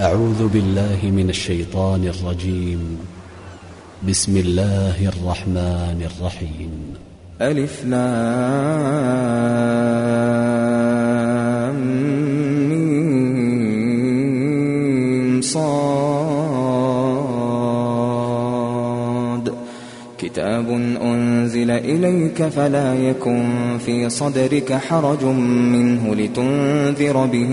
أعوذ بالله من الشيطان الرجيم. بسم الله الرحمن الرحيم. ألف لام صاد. كتاب أنزل إليك فلا يكن في صدرك حرج منه لتنذر به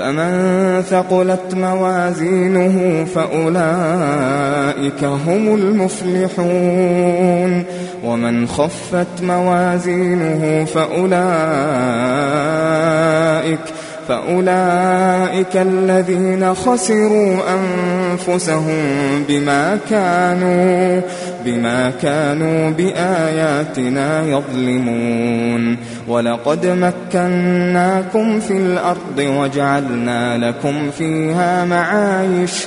فمن ثقلت موازينه فأولئك هم المفلحون. ومن خفت موازينه فأولئك فأولئك الذين خسروا أنفسهم بما كانوا بما كانوا بآياتنا يظلمون. ولقد مكناكم في الأرض وجعلنا لكم فيها معايش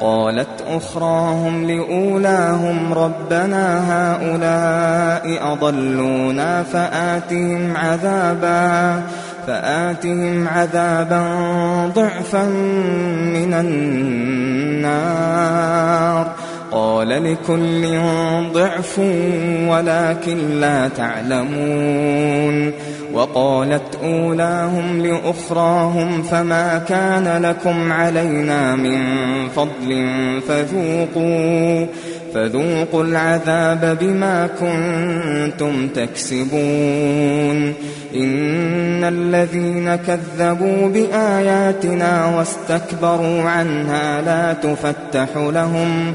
قالت أخراهم لأولاهم ربنا هؤلاء أضلونا فآتهم عذابا فآتهم عذابا ضعفا من النار قال لكل ضعف ولكن لا تعلمون وقالت أولاهم لأخراهم فما كان لكم علينا من فضل فذوقوا فذوقوا العذاب بما كنتم تكسبون إن الذين كذبوا بآياتنا واستكبروا عنها لا تفتح لهم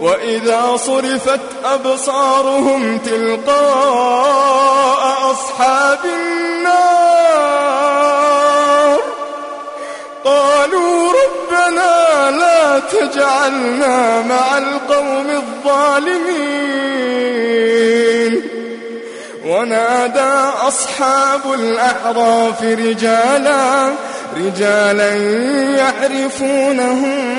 وإذا صرفت أبصارهم تلقاء أصحاب النار. قالوا ربنا لا تجعلنا مع القوم الظالمين. ونادى أصحاب الأعراف رجالا رجالا يعرفونهم.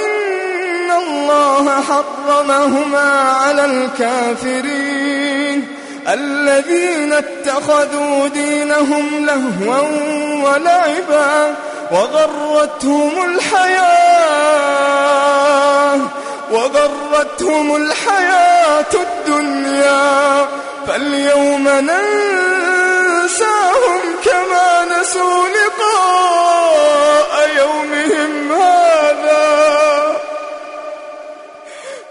الله حرمهما على الكافرين الذين اتخذوا دينهم لهوا ولعبا وغرتهم الحياة وغرتهم الحياة الدنيا فاليوم ننساهم كما نسوا لقاء يومهم هذا.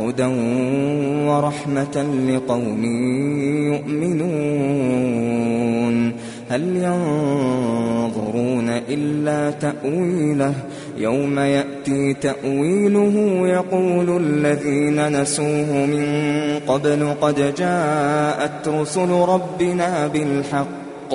هدى ورحمة لقوم يؤمنون. هل ينظرون إلا تأويله؟ يوم يأتي تأويله يقول الذين نسوه من قبل قد جاءت رسل ربنا بالحق.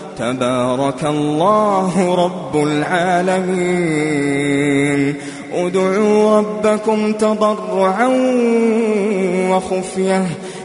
تبارك الله رب العالمين. ادعوا ربكم تضرعا وخفية.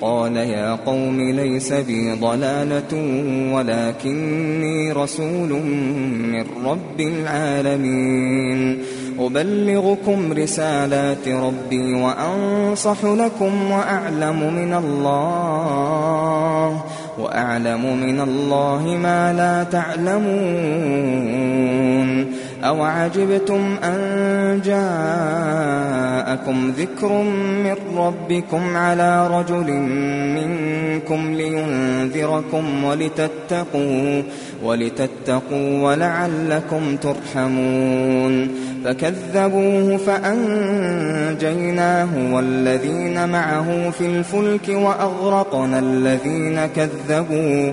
قال يا قوم ليس بي ضلالة ولكني رسول من رب العالمين. أبلغكم رسالات ربي وأنصح لكم وأعلم من الله وأعلم من الله ما لا تعلمون. أو عجبتم أن جاءكم ذكر من ربكم على رجل منكم لينذركم ولتتقوا ولتتقوا ولعلكم ترحمون فكذبوه فأنجيناه والذين معه في الفلك وأغرقنا الذين كذبوا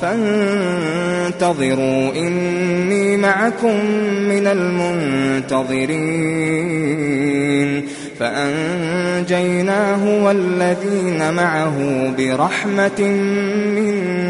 فانتظروا إني معكم من المنتظرين فأنجيناه والذين معه برحمة منا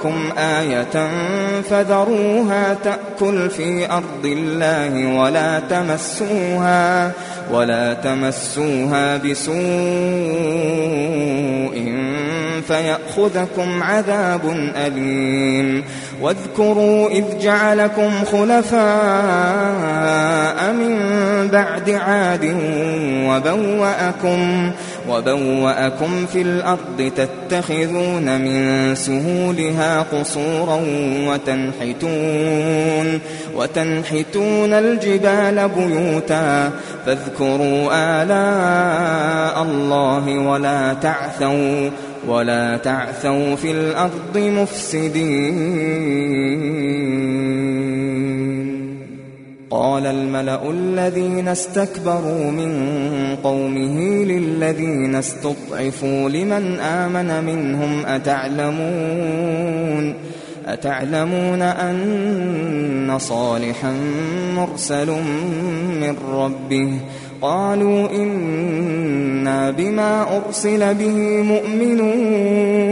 لكم آية فذروها تأكل في أرض الله ولا تمسوها ولا تمسوها بسوء فيأخذكم عذاب أليم. واذكروا إذ جعلكم خلفاء من بعد عاد وبوأكم وبوأكم في الأرض تتخذون من سهولها قصورا وتنحتون وتنحتون الجبال بيوتا فاذكروا آلاء الله ولا تعثوا ولا تعثوا في الأرض مفسدين قال الملأ الذين استكبروا من قومه للذين استضعفوا لمن آمن منهم أتعلمون أتعلمون أن صالحا مرسل من ربه قالوا إنا بما أرسل به مؤمنون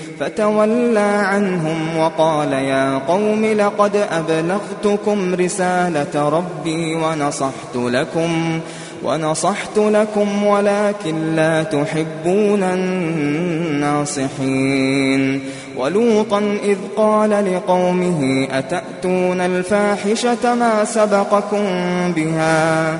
فتولى عنهم وقال يا قوم لقد أبلغتكم رسالة ربي ونصحت لكم ونصحت لكم ولكن لا تحبون الناصحين. ولوطا إذ قال لقومه أتأتون الفاحشة ما سبقكم بها؟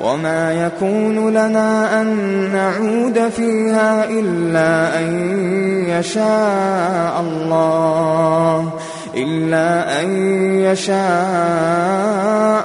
وما يكون لنا أن نعود فيها إلا أن يشاء الله إلا أن يشاء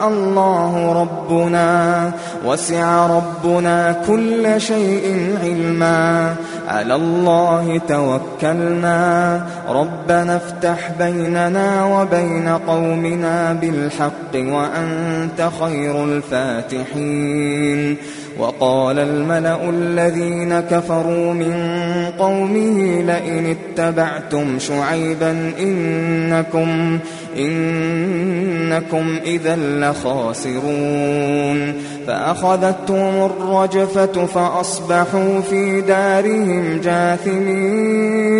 الله ربنا وسع ربنا كل شيء علما. على الله توكلنا. ربنا افتح بيننا وبين قومنا بالحق وأنت خير الفاتحين. وقال الملأ الذين كفروا من قومه لئن اتبعتم شعيبا إنكم إنكم إذا لخاسرون فأخذتهم الرجفة فأصبحوا في دارهم جاثمين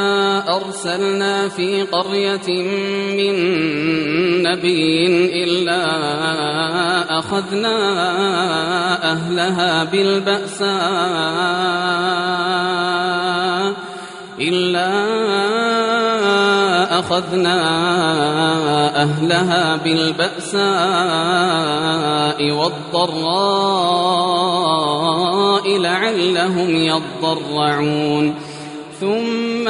أرسلنا في قرية من نبي إلا أخذنا أهلها بالبأساء إلا أخذنا أهلها بالبأساء والضراء لعلهم يضرعون. ثم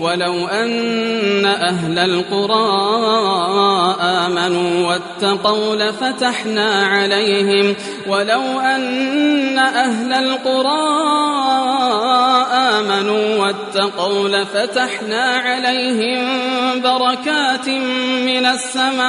ولو أن أهل القرى آمنوا واتقوا لفتحنا عليهم. ولو أن أهل القرى آمنوا واتقوا لفتحنا عليهم بركات من السماء.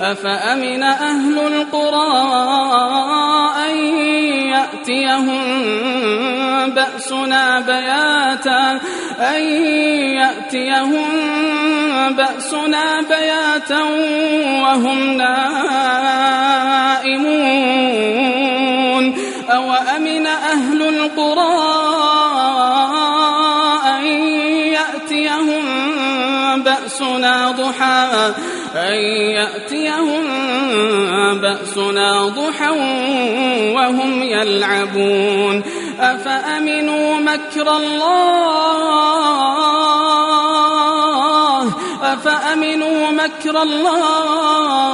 أفأمن أهل القرى أن يأتيهم بأسنا بياتا؟ أن يأتيهم بأسنا بياتا وهم نائمون؟ أو أمن أهل القرى أن يأتيهم بأسنا ضحى؟ أن يأتيهم بأسنا ضحى وهم يلعبون. أفأمنوا مكر الله؟ أفأمنوا مكر الله؟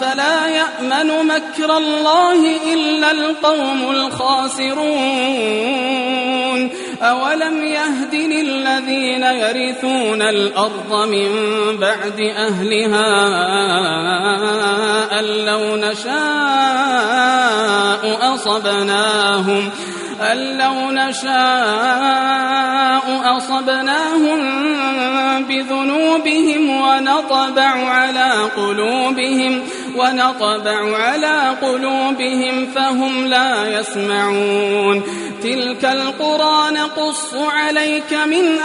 فلا يأمن مكر الله إلا القوم الخاسرون. أولم يهد للذين يرثون الأرض من بعد أهلها أن لو نشاء أصبناهم أن لو نشاء أصبناهم بذنوبهم ونطبع على قلوبهم ونطبع على قلوبهم فهم لا يسمعون. تلك القرى نقص عليك من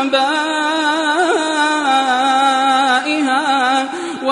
أنبائها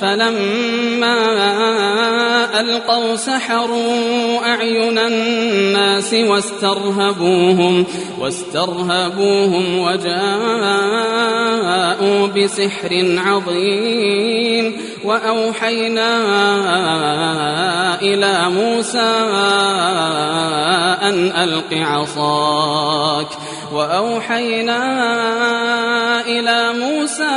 فلما ألقوا سحروا أعين الناس واسترهبوهم واسترهبوهم وجاءوا بسحر عظيم. وأوحينا إلى موسى أن ألق عصاك. وأوحينا إلى موسى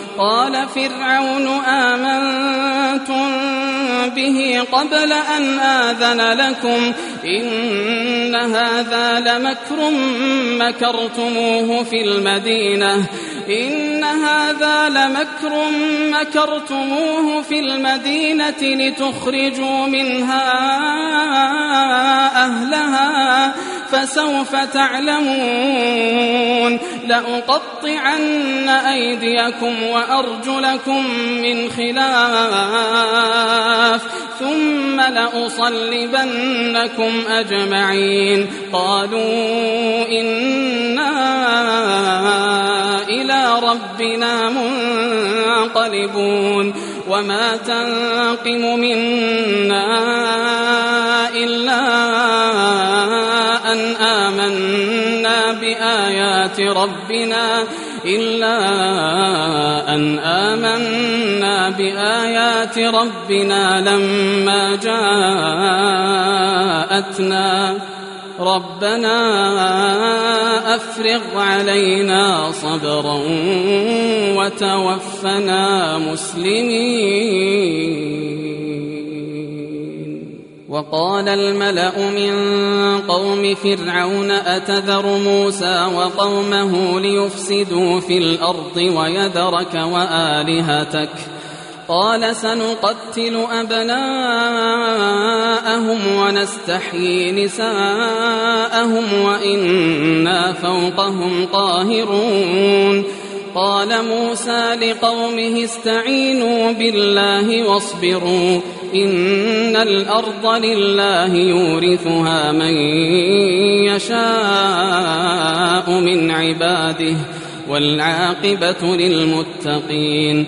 قال فرعون آمنتم به قبل أن آذن لكم إن هذا لمكر مكرتموه في المدينة إن هذا لمكر مكرتموه في المدينة لتخرجوا منها أهلها فسوف تعلمون لأقطعن أيديكم وأرجلكم من خلاف ثم لأصلبنكم أجمعين. قالوا إنا إلى ربنا منقلبون. وما تنقم منا إلا أن آمنا بآيات ربنا إلا أن آمنا بآيات ربنا لما جاءتنا. ربنا أفرغ علينا صبرا وتوفنا مسلمين. وقال الملأ من قوم فرعون أتذر موسى وقومه ليفسدوا في الأرض ويذرك وآلهتك ۖ. قال سنقتل أبناءهم ونستحيي نساءهم وإنا فوقهم قاهرون. قال موسى لقومه استعينوا بالله واصبروا إن الأرض لله يورثها من يشاء من عباده والعاقبة للمتقين.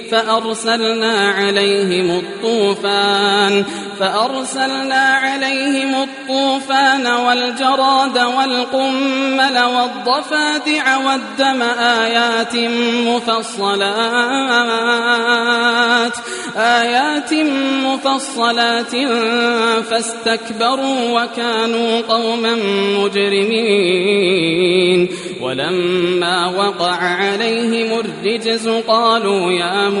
فأرسلنا عليهم الطوفان فأرسلنا عليهم الطوفان والجراد والقمل والضفادع والدم آيات مفصلات آيات مفصلات فاستكبروا وكانوا قوما مجرمين ولما وقع عليهم الرجز قالوا يا موسى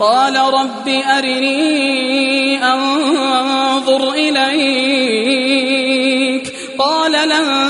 قال رب أرني أنظر إليك. قال لن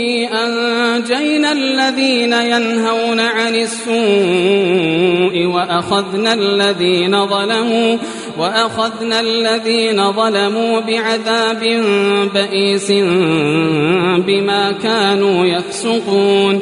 أنجينا الذين ينهون عن السوء وأخذنا الذين ظلموا وأخذنا الذين ظلموا بعذاب بئيس بما كانوا يفسقون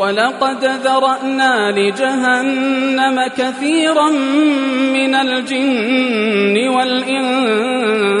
ولقد ذرأنا لجهنم كثيرا من الجن والإنس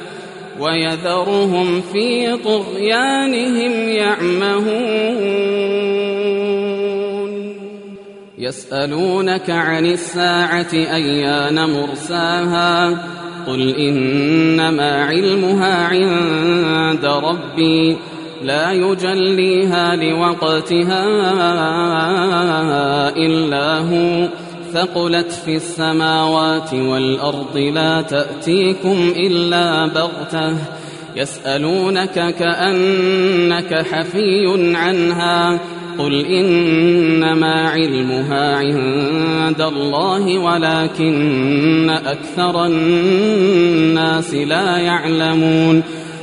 ويذرهم في طغيانهم يعمهون. يسألونك عن الساعة أيان مرساها؟ قل إنما علمها عند ربي لا يجليها لوقتها إلا هو. ثقلت في السماوات والأرض لا تأتيكم إلا بغتة يسألونك كأنك حفي عنها قل إنما علمها عند الله ولكن أكثر الناس لا يعلمون.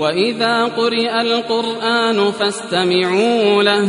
وإذا قرئ القرآن فاستمعوا له